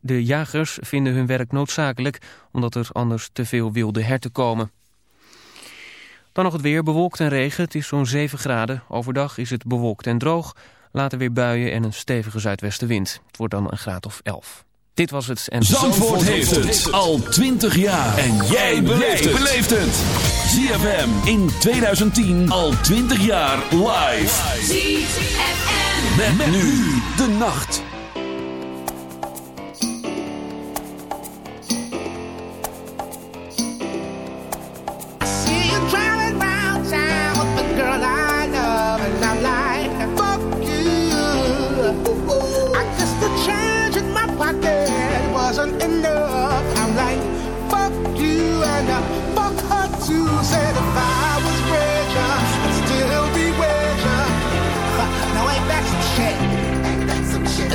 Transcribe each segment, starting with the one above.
De jagers vinden hun werk noodzakelijk omdat er anders te veel wilde herten komen. Dan nog het weer, bewolkt en regen. Het is zo'n 7 graden. Overdag is het bewolkt en droog. Later weer buien en een stevige zuidwestenwind. Het wordt dan een graad of 11. Dit was het. En Zandvoort, heeft het al 20 jaar. En jij beleeft het. ZFM in 2010 al 20 jaar live. ZFM. met nu de nacht.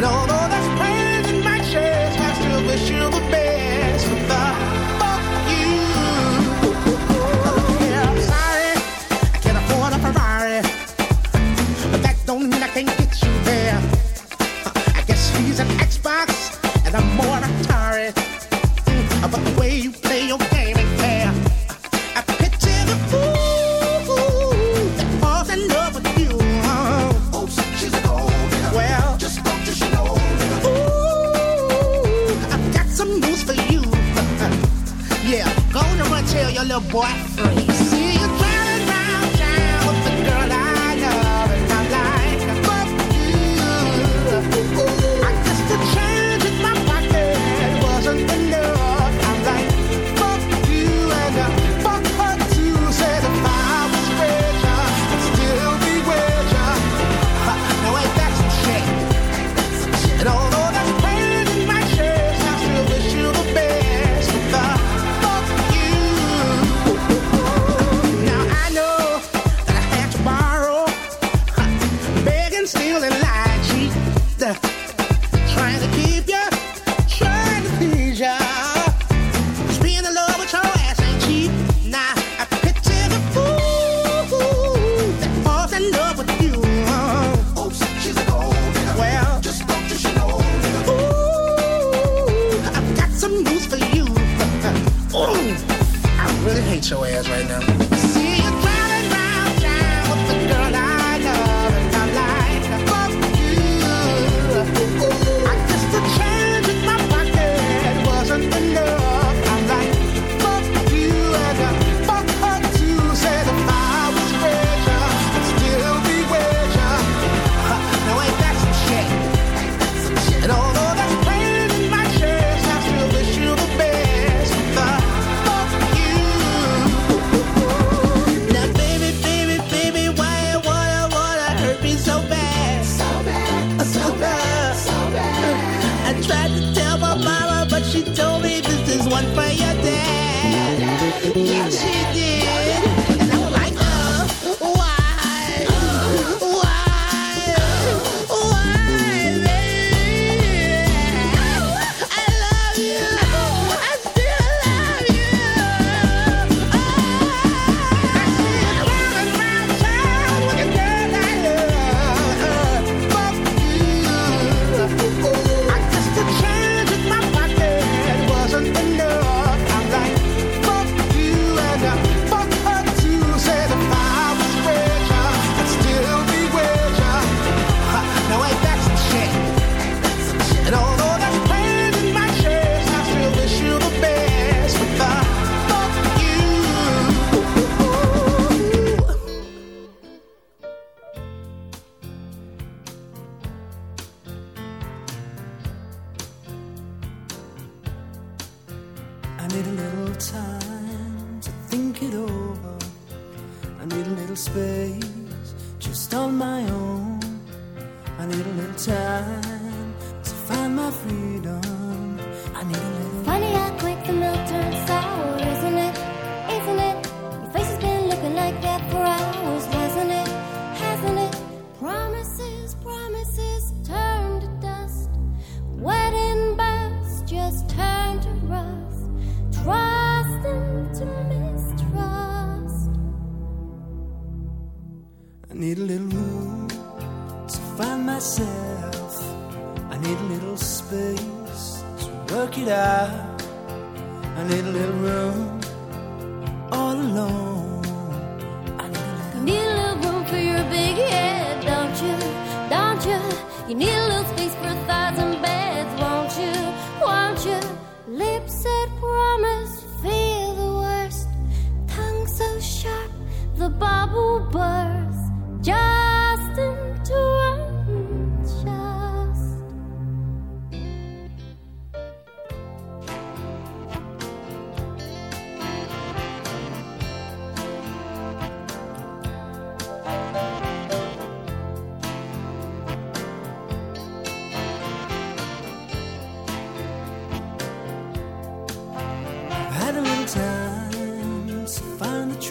Myself. I need a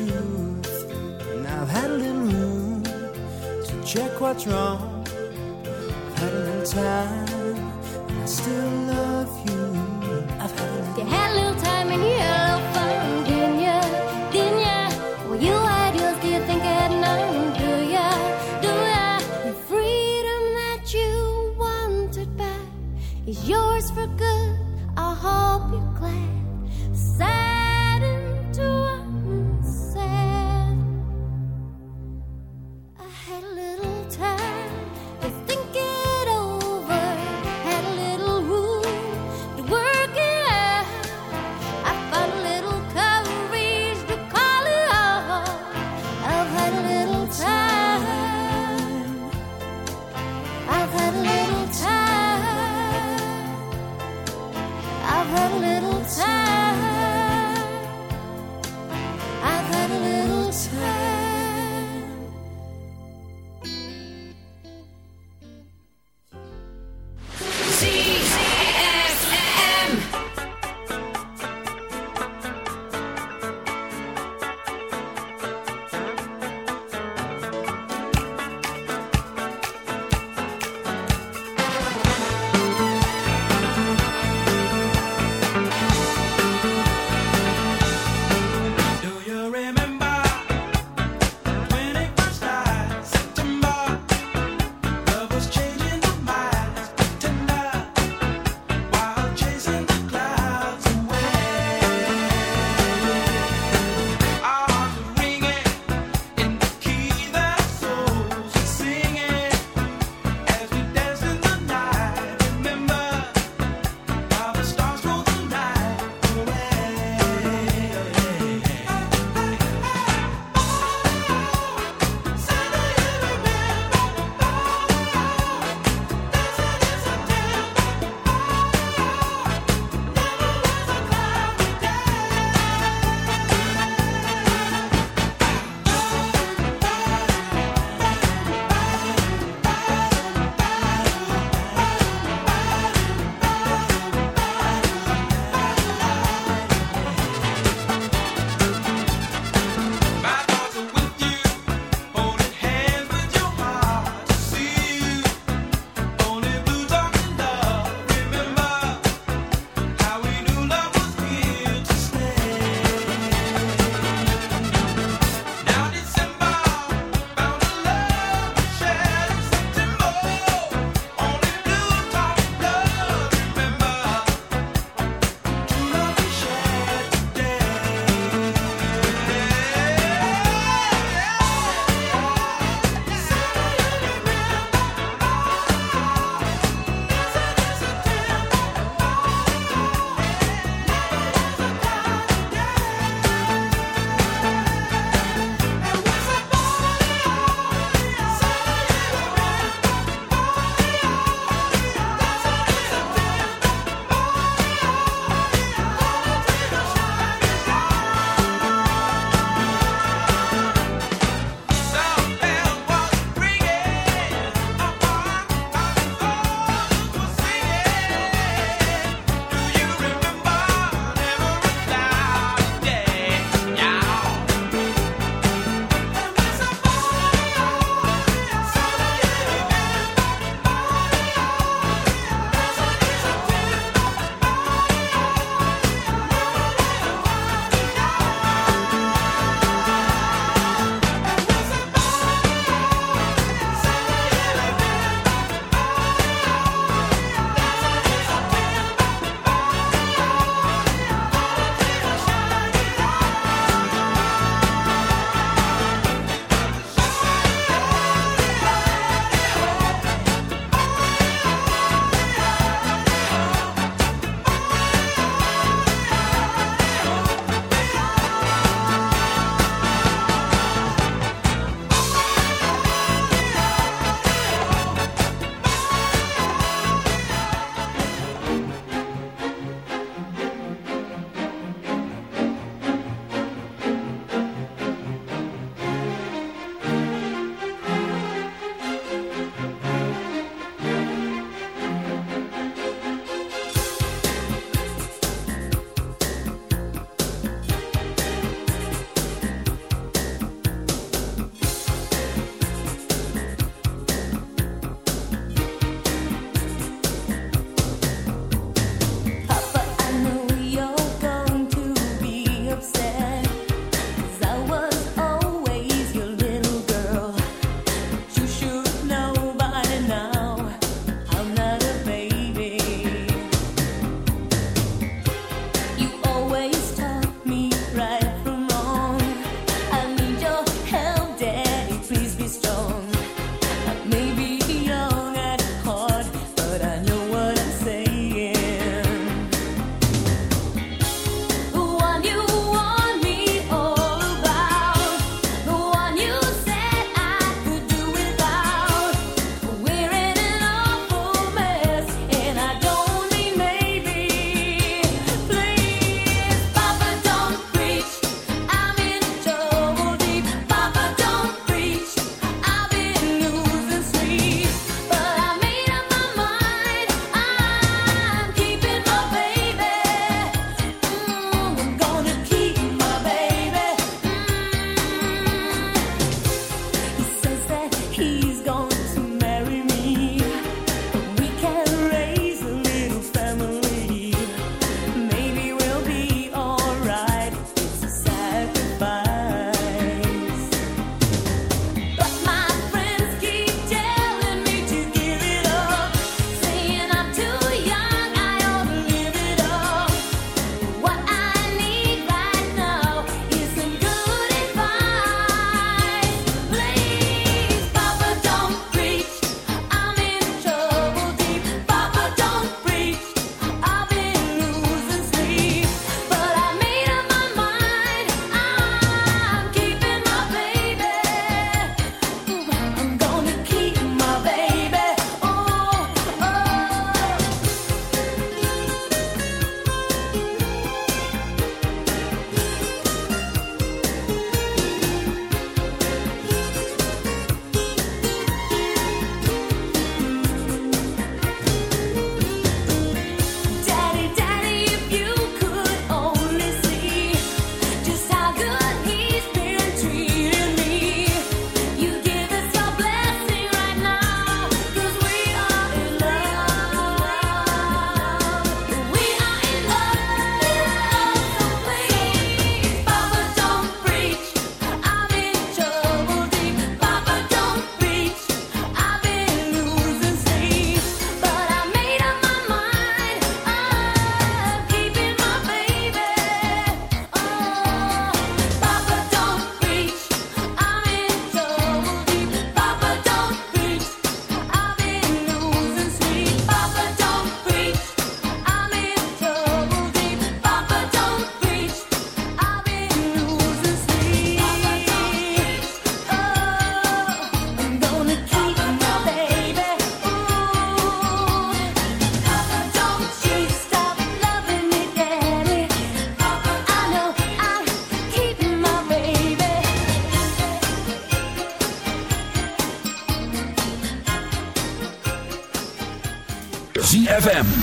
truth. And I've had a little room to check what's wrong. I've had a little time.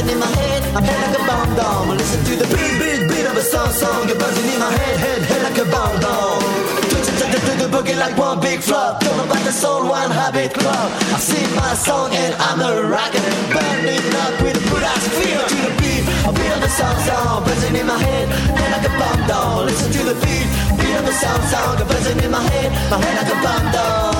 buzzing in my head, my head like a bomb dome. Listen to the beat, beat, beat of a song, song, you're buzzing in my head, head, head like a bomb. Twitching to the, boogie like one big flop. Know about the soul, one habit club. I sing my song and I'm a rocker. Burning up with a good ass feel to the beat. Beat of the song song, buzzing in my head, head like a bomb down. Listen to the beat, beat of the song song, buzzing in my head, my head like a bomb down.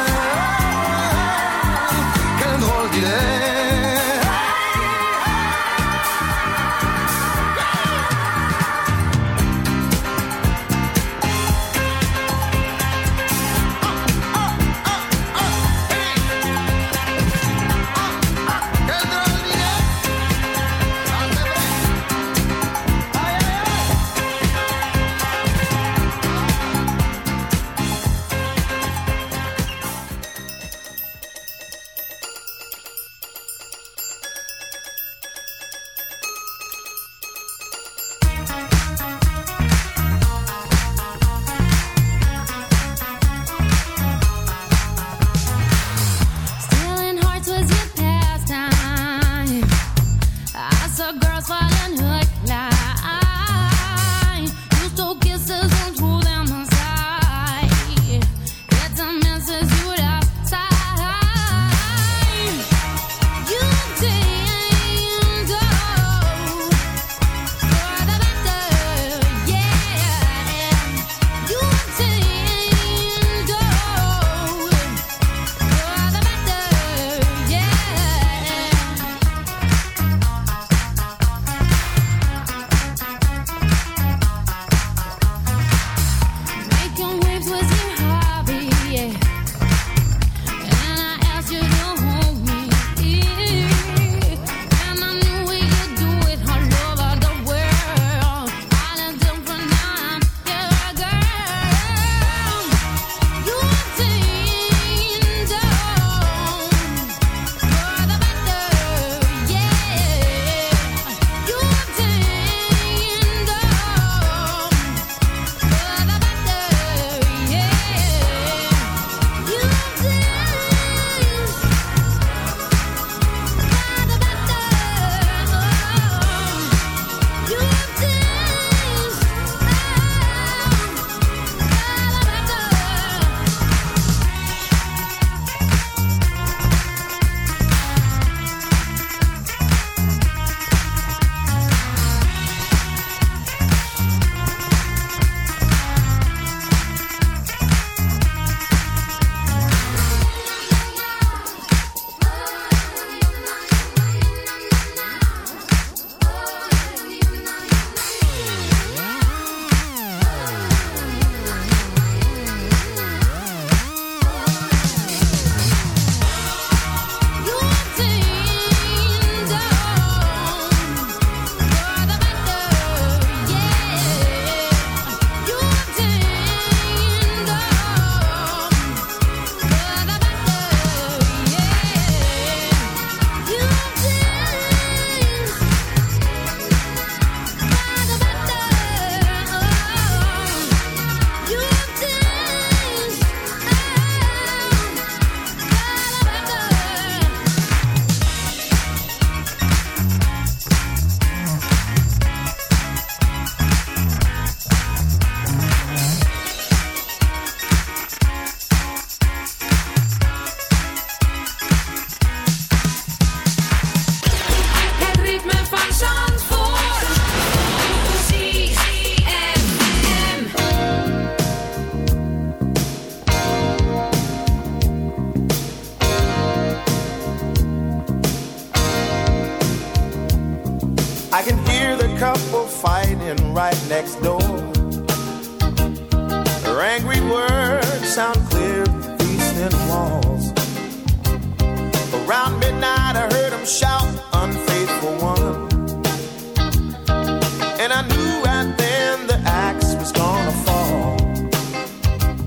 Right then the axe was gonna fall.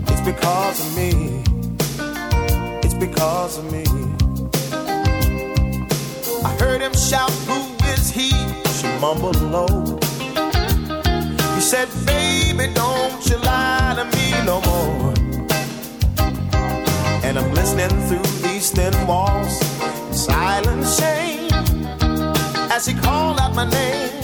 It's because of me. It's because of me. I heard him shout, Who is he? She mumbled low. He said, Baby, don't you lie to me no more. And I'm listening through these thin walls, silent shame. As he called out my name,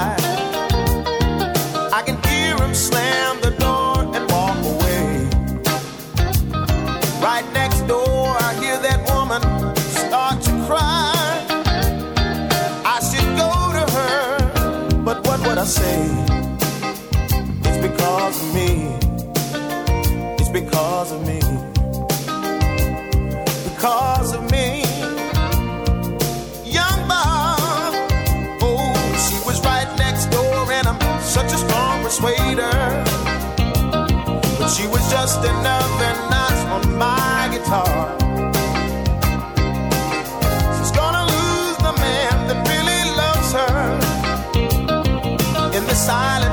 Goodbye. Persuader. But she was just another notch on my guitar. She's gonna lose the man that really loves her. In the silence,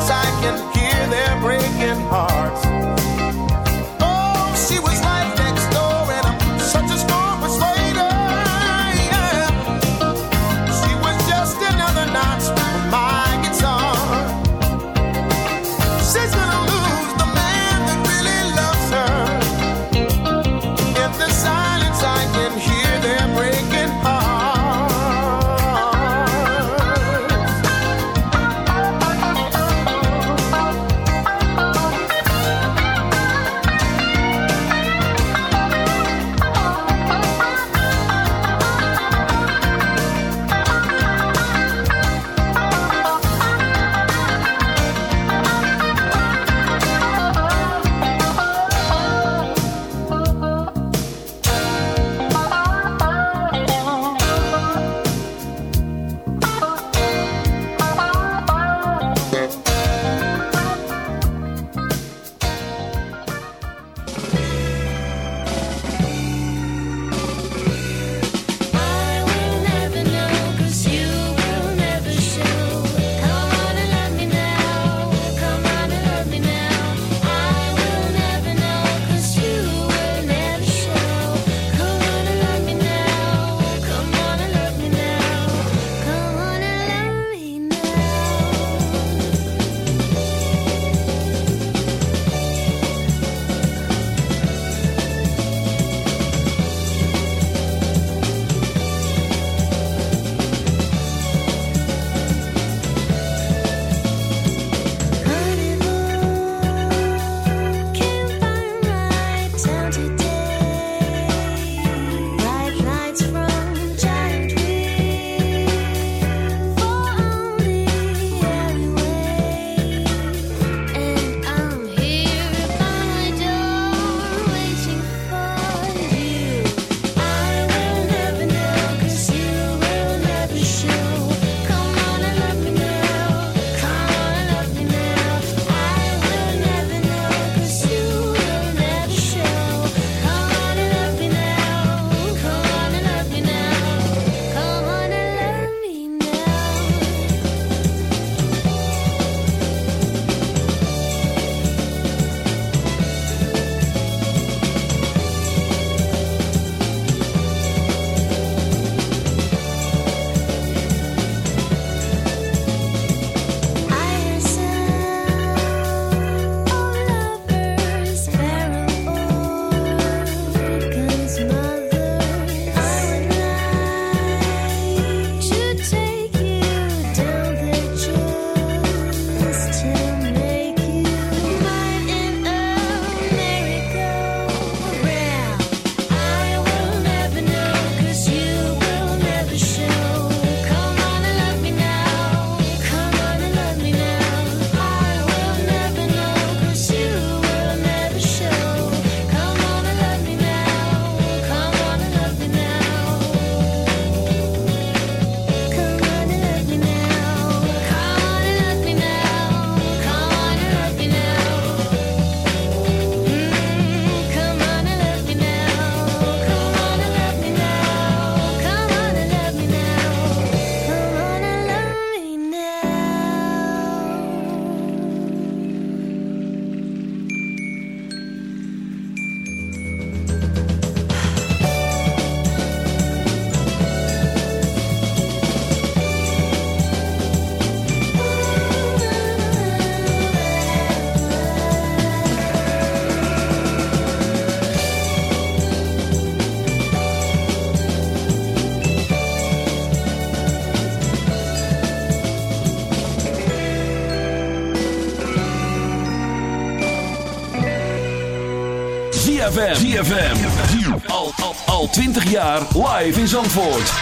ZFM. Al, al, al 20 jaar live in Zandvoort.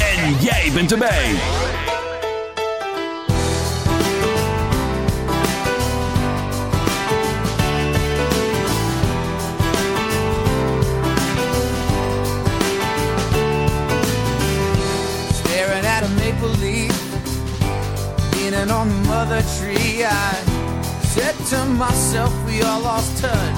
En jij bent erbij. staring at a maple leaf, leaning on the mother tree. I said to myself, we all lost touch.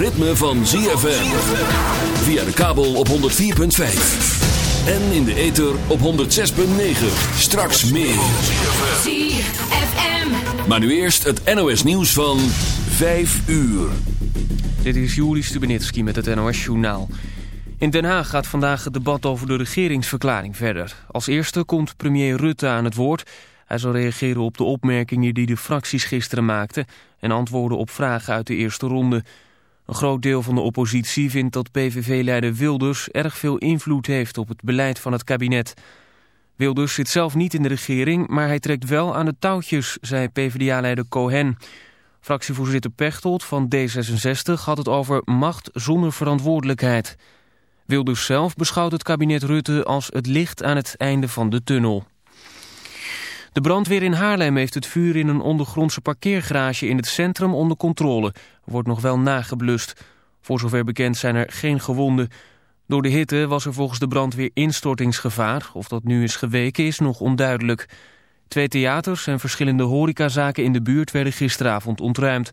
ritme van ZFM. Via de kabel op 104.5. En in de ether op 106.9. Straks meer. ZFM. Maar nu eerst het NOS nieuws van 5 uur. Dit is Juri Stubenitski met het NOS-journaal. In Den Haag gaat vandaag het debat over de regeringsverklaring verder. Als eerste komt premier Rutte aan het woord. Hij zal reageren op de opmerkingen die de fracties gisteren maakten... en antwoorden op vragen uit de eerste ronde. Een groot deel van de oppositie vindt dat PVV-leider Wilders... erg veel invloed heeft op het beleid van het kabinet. Wilders zit zelf niet in de regering, maar hij trekt wel aan de touwtjes... zei PvdA-leider Cohen... Fractievoorzitter Pechtold van D66 had het over macht zonder verantwoordelijkheid. Wilders zelf beschouwt het kabinet Rutte als het licht aan het einde van de tunnel. De brandweer in Haarlem heeft het vuur in een ondergrondse parkeergarage in het centrum onder controle. Wordt nog wel nageblust. Voor zover bekend zijn er geen gewonden. Door de hitte was er volgens de brandweer instortingsgevaar. Of dat nu is geweken is nog onduidelijk. Twee theaters en verschillende horecazaken in de buurt werden gisteravond ontruimd.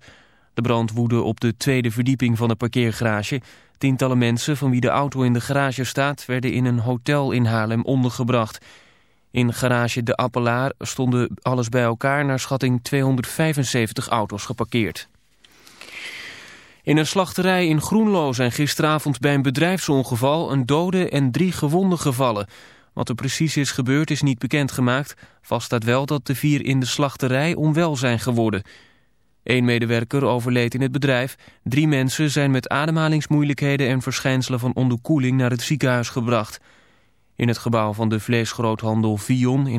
De brand woedde op de tweede verdieping van de parkeergarage. Tientallen mensen van wie de auto in de garage staat... werden in een hotel in Haarlem ondergebracht. In garage De Appelaar stonden alles bij elkaar... naar schatting 275 auto's geparkeerd. In een slachterij in Groenlo zijn gisteravond bij een bedrijfsongeval... een dode en drie gewonden gevallen... Wat er precies is gebeurd is niet bekendgemaakt. Vast staat wel dat de vier in de slachterij onwel zijn geworden. Eén medewerker overleed in het bedrijf. Drie mensen zijn met ademhalingsmoeilijkheden en verschijnselen van onderkoeling naar het ziekenhuis gebracht. In het gebouw van de vleesgroothandel Vion in